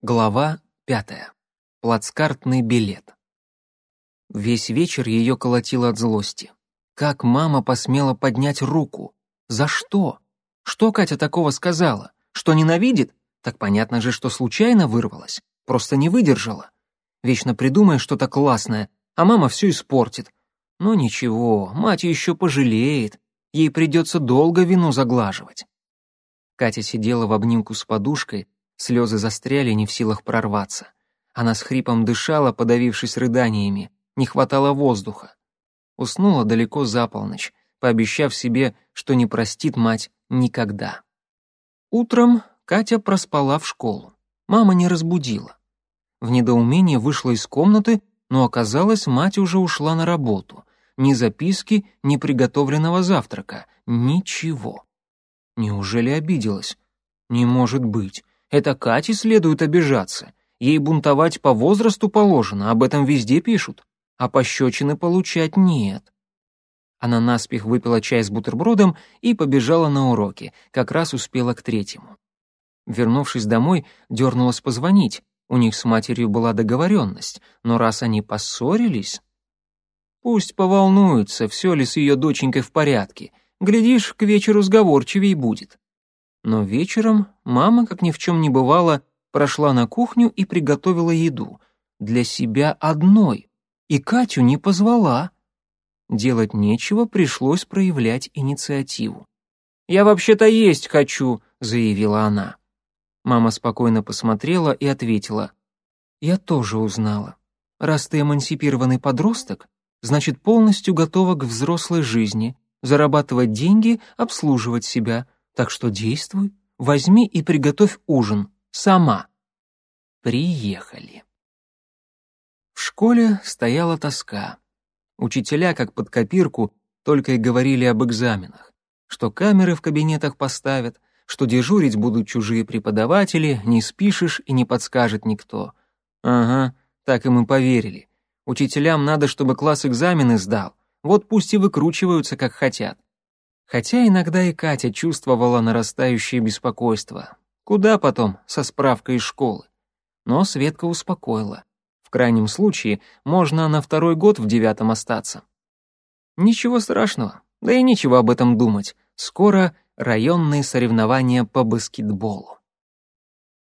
Глава пятая. Плацкартный билет. Весь вечер ее колотило от злости. Как мама посмела поднять руку? За что? Что Катя такого сказала? Что ненавидит? Так понятно же, что случайно вырвалась. Просто не выдержала. Вечно придумаешь что-то классное, а мама все испортит. Но ничего, мать еще пожалеет. Ей придется долго вину заглаживать. Катя сидела в обнимку с подушкой, Слезы застряли, не в силах прорваться. Она с хрипом дышала, подавившись рыданиями. Не хватало воздуха. Уснула далеко за полночь, пообещав себе, что не простит мать никогда. Утром Катя проспала в школу. Мама не разбудила. В недоумении вышла из комнаты, но оказалось, мать уже ушла на работу. Ни записки, ни приготовленного завтрака. Ничего. Неужели обиделась? Не может быть. Это Кате следует обижаться. Ей бунтовать по возрасту положено, об этом везде пишут. А пощечины получать нет. Она наспех выпила чай с бутербродом и побежала на уроки, как раз успела к третьему. Вернувшись домой, дернулась позвонить. У них с матерью была договоренность, но раз они поссорились... Пусть поволнуются, все ли с ее доченькой в порядке. Глядишь, к вечеру сговорчивей будет. Но вечером мама, как ни в чем не бывало, прошла на кухню и приготовила еду. Для себя одной. И Катю не позвала. Делать нечего, пришлось проявлять инициативу. «Я вообще-то есть хочу», — заявила она. Мама спокойно посмотрела и ответила. «Я тоже узнала. Раз ты эмансипированный подросток, значит, полностью готова к взрослой жизни, зарабатывать деньги, обслуживать себя, так что действуй, возьми и приготовь ужин. Сама. Приехали. В школе стояла тоска. Учителя, как под копирку, только и говорили об экзаменах. Что камеры в кабинетах поставят, что дежурить будут чужие преподаватели, не спишешь и не подскажет никто. Ага, так им и поверили. Учителям надо, чтобы класс экзамены сдал. Вот пусть и выкручиваются, как хотят. Хотя иногда и Катя чувствовала нарастающее беспокойство. Куда потом со справкой из школы? Но Светка успокоила. В крайнем случае, можно на второй год в девятом остаться. Ничего страшного, да и нечего об этом думать. Скоро районные соревнования по баскетболу.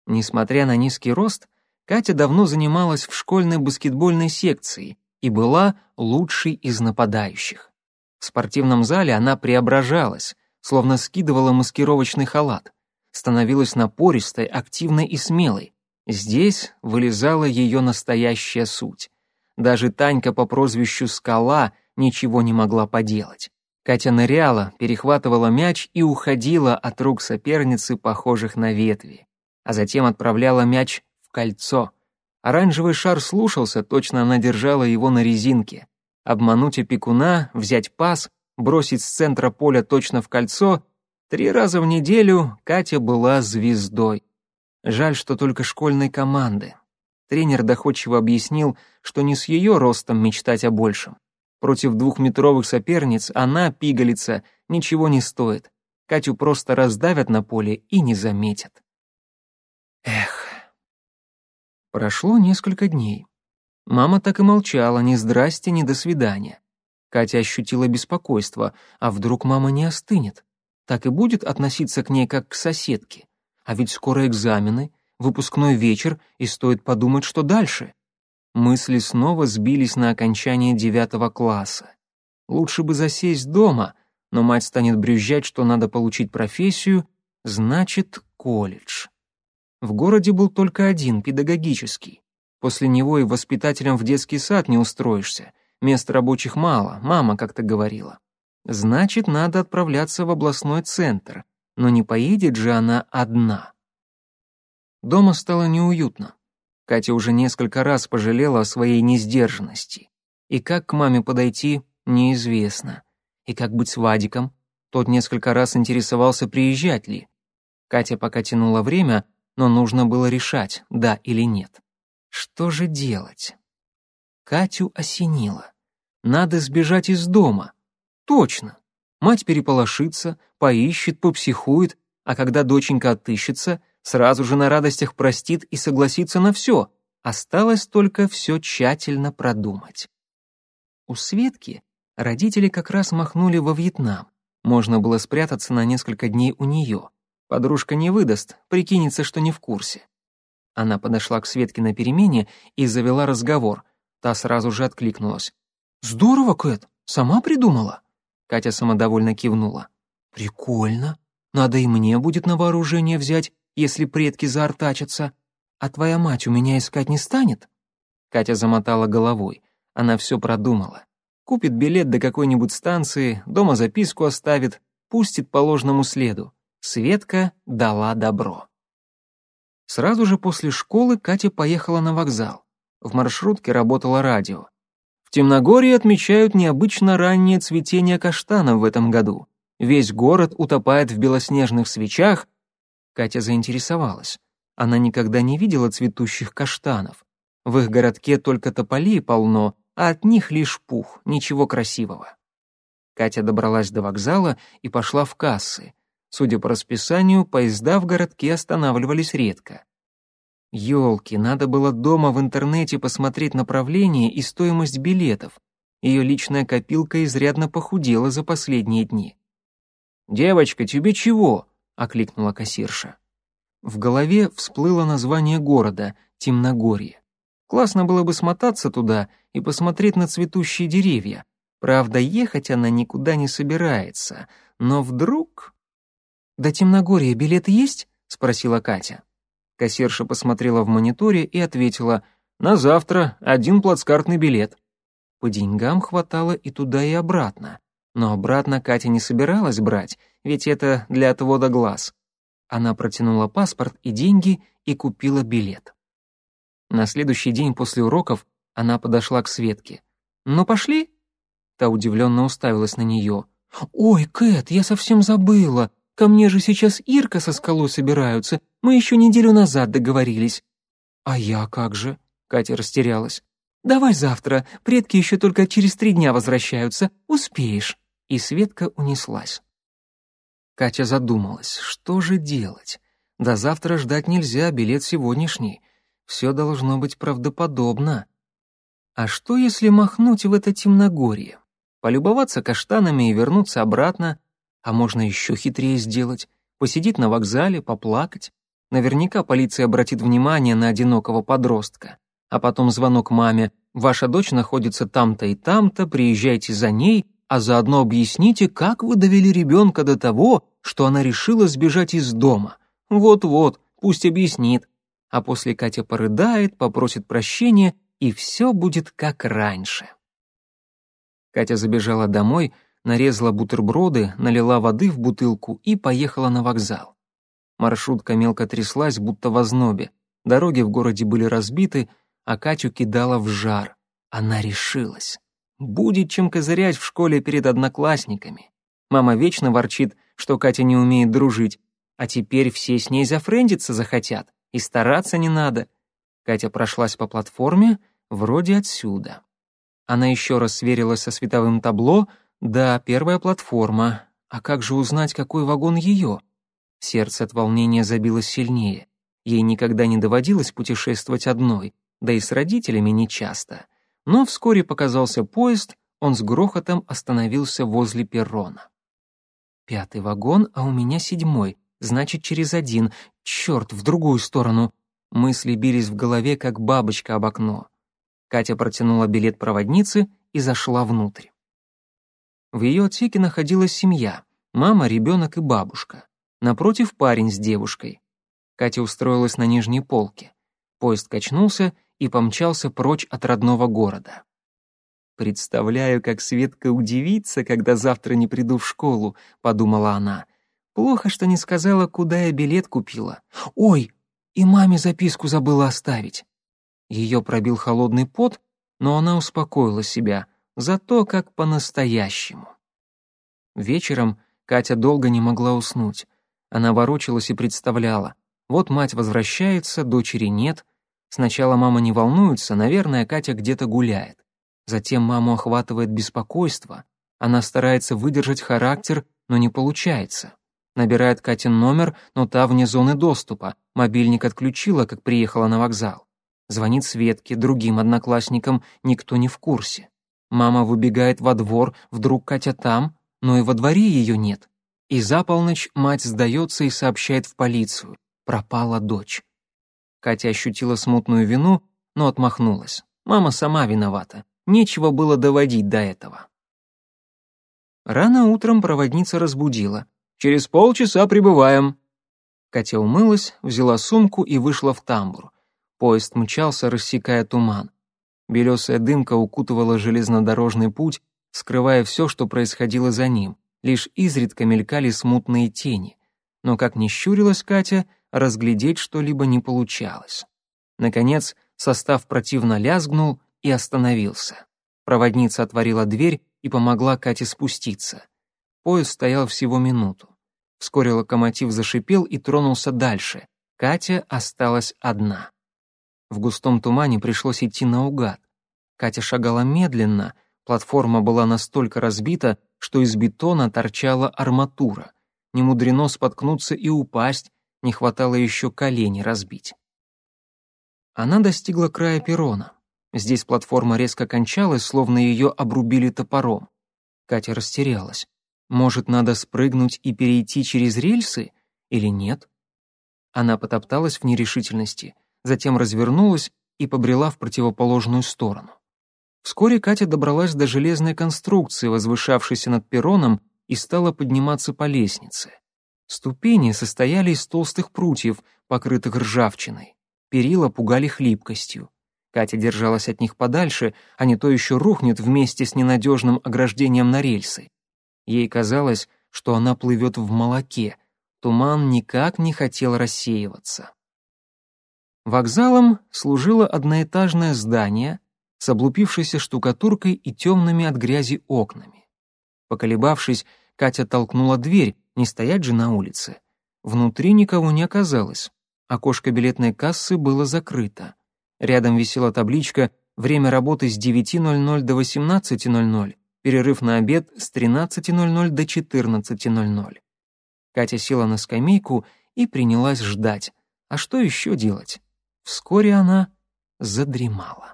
Несмотря на низкий рост, Катя давно занималась в школьной баскетбольной секции и была лучшей из нападающих. В спортивном зале она преображалась, словно скидывала маскировочный халат, становилась напористой, активной и смелой. Здесь вылезала ее настоящая суть. Даже Танька по прозвищу Скала ничего не могла поделать. Катя ныряла, перехватывала мяч и уходила от рук соперницы, похожих на ветви, а затем отправляла мяч в кольцо. Оранжевый шар слушался, точно она держала его на резинке обмануть опекуна, взять пас, бросить с центра поля точно в кольцо. Три раза в неделю Катя была звездой. Жаль, что только школьной команды. Тренер доходчиво объяснил, что не с ее ростом мечтать о большем. Против двухметровых соперниц она, пигалица, ничего не стоит. Катю просто раздавят на поле и не заметят. Эх. Прошло несколько дней. Мама так и молчала, ни здрасте, ни до свидания. Катя ощутила беспокойство, а вдруг мама не остынет? Так и будет относиться к ней как к соседке. А ведь скоро экзамены, выпускной вечер, и стоит подумать, что дальше. Мысли снова сбились на окончание девятого класса. Лучше бы засесть дома, но мать станет брюзжать, что надо получить профессию, значит, колледж. В городе был только один, педагогический. После него и воспитателем в детский сад не устроишься. Мест рабочих мало, мама как-то говорила. Значит, надо отправляться в областной центр. Но не поедет же она одна. Дома стало неуютно. Катя уже несколько раз пожалела о своей несдержанности. И как к маме подойти, неизвестно. И как быть с Вадиком? Тот несколько раз интересовался, приезжать ли. Катя пока тянула время, но нужно было решать, да или нет. Что же делать? Катю осенило. Надо сбежать из дома. Точно. Мать переполошится, поищет, попсихует, а когда доченька отыщется, Сразу же на радостях простит и согласится на все. Осталось только все тщательно продумать. У Светки родители как раз махнули во Вьетнам. Можно было спрятаться на несколько дней у нее. Подружка не выдаст, прикинется, что не в курсе. Она подошла к Светке на перемене и завела разговор. Та сразу же откликнулась. «Здорово, Кэт, сама придумала?» Катя самодовольно кивнула. «Прикольно. Надо и мне будет на вооружение взять, если предки заортачатся. А твоя мать у меня искать не станет?» Катя замотала головой. Она все продумала. Купит билет до какой-нибудь станции, дома записку оставит, пустит по ложному следу. Светка дала добро. Сразу же после школы Катя поехала на вокзал. В маршрутке работало радио. В Темногорье отмечают необычно раннее цветение каштанов в этом году. Весь город утопает в белоснежных свечах. Катя заинтересовалась. Она никогда не видела цветущих каштанов. В их городке только тополей полно, а от них лишь пух, ничего красивого. Катя добралась до вокзала и пошла в кассы. Судя по расписанию, поезда в городке останавливались редко. Ёлки, надо было дома в интернете посмотреть направление и стоимость билетов. Ее личная копилка изрядно похудела за последние дни. «Девочка, тебе чего?» — окликнула кассирша. В голове всплыло название города — Темногорье. Классно было бы смотаться туда и посмотреть на цветущие деревья. Правда, ехать она никуда не собирается. Но вдруг... «До Темногорья билет есть?» — спросила Катя. Кассирша посмотрела в мониторе и ответила, «На завтра один плацкартный билет». По деньгам хватало и туда, и обратно. Но обратно Катя не собиралась брать, ведь это для отвода глаз. Она протянула паспорт и деньги и купила билет. На следующий день после уроков она подошла к Светке. «Ну, пошли?» Та удивленно уставилась на нее. «Ой, Кэт, я совсем забыла. Ко мне же сейчас Ирка со скалой собираются. Мы еще неделю назад договорились». «А я как же?» — Катя растерялась. «Давай завтра. Предки еще только через три дня возвращаются. Успеешь». И Светка унеслась. Катя задумалась, что же делать? До завтра ждать нельзя, билет сегодняшний. Все должно быть правдоподобно. А что, если махнуть в это темногорье? Полюбоваться каштанами и вернуться обратно? А можно еще хитрее сделать. Посидеть на вокзале, поплакать. Наверняка полиция обратит внимание на одинокого подростка. А потом звонок маме. «Ваша дочь находится там-то и там-то, приезжайте за ней, а заодно объясните, как вы довели ребенка до того, что она решила сбежать из дома. Вот-вот, пусть объяснит. А после Катя порыдает, попросит прощения, и все будет как раньше». Катя забежала домой, нарезала бутерброды, налила воды в бутылку и поехала на вокзал. Маршрутка мелко тряслась, будто в ознобе. Дороги в городе были разбиты, а Катю кидала в жар. Она решилась. Будет чем козырять в школе перед одноклассниками. Мама вечно ворчит, что Катя не умеет дружить, а теперь все с ней зафрендиться захотят, и стараться не надо. Катя прошлась по платформе, вроде отсюда. Она еще раз сверилась со световым табло — да, первая платформа. А как же узнать, какой вагон ее? Сердце от волнения забилось сильнее. Ей никогда не доводилось путешествовать одной, да и с родителями не часто. Но вскоре показался поезд, он с грохотом остановился возле перрона. Пятый вагон, а у меня седьмой, значит, через один. Черт, в другую сторону. Мысли бились в голове, как бабочка об окно. Катя протянула билет проводницы и зашла внутрь. В ее отсеке находилась семья — мама, ребенок и бабушка. Напротив парень с девушкой. Катя устроилась на нижней полке. Поезд качнулся и помчался прочь от родного города. «Представляю, как Светка удивится, когда завтра не приду в школу», — подумала она. «Плохо, что не сказала, куда я билет купила. Ой, и маме записку забыла оставить». Ее пробил холодный пот, но она успокоила себя — зато как по-настоящему. Вечером Катя долго не могла уснуть. Она ворочалась и представляла. Вот мать возвращается, дочери нет. Сначала мама не волнуется, наверное, Катя где-то гуляет. Затем маму охватывает беспокойство. Она старается выдержать характер, но не получается. Набирает Катин номер, но та вне зоны доступа. Мобильник отключила, как приехала на вокзал. Звонит Светке, другим одноклассникам, никто не в курсе. Мама выбегает во двор, вдруг Катя там, но и во дворе ее нет. И за полночь мать сдается и сообщает в полицию. Пропала дочь. Катя ощутила смутную вину, но отмахнулась. Мама сама виновата. Нечего было доводить до этого. Рано утром проводница разбудила. «Через полчаса прибываем». Катя умылась, взяла сумку и вышла в тамбур. Поезд мчался, рассекая туман. Белесая дымка укутывала железнодорожный путь, скрывая все, что происходило за ним. Лишь изредка мелькали смутные тени. Но, как ни щурилась Катя, разглядеть что-либо не получалось. Наконец, состав противно лязгнул и остановился. Проводница отворила дверь и помогла Кате спуститься. Поезд стоял всего минуту. Вскоре локомотив зашипел и тронулся дальше. Катя осталась одна. В густом тумане пришлось идти наугад. Катя шагала медленно, платформа была настолько разбита, что из бетона торчала арматура. Не мудрено споткнуться и упасть, не хватало еще колени разбить. Она достигла края перрона. Здесь платформа резко кончалась, словно ее обрубили топором. Катя растерялась. Может, надо спрыгнуть и перейти через рельсы или нет? Она потопталась в нерешительности, затем развернулась и побрела в противоположную сторону. Вскоре Катя добралась до железной конструкции, возвышавшейся над перроном, и стала подниматься по лестнице. Ступени состояли из толстых прутьев, покрытых ржавчиной. Перила пугали хлипкостью. Катя держалась от них подальше, а не то еще рухнет вместе с ненадежным ограждением на рельсы. Ей казалось, что она плывет в молоке. Туман никак не хотел рассеиваться. Вокзалом служило одноэтажное здание с облупившейся штукатуркой и темными от грязи окнами. Поколебавшись, Катя толкнула дверь, не стоять же на улице. Внутри никого не оказалось. Окошко билетной кассы было закрыто. Рядом висела табличка «Время работы с 9.00 до 18.00, перерыв на обед с 13.00 до 14.00». Катя села на скамейку и принялась ждать. А что еще делать? Вскоре она задремала.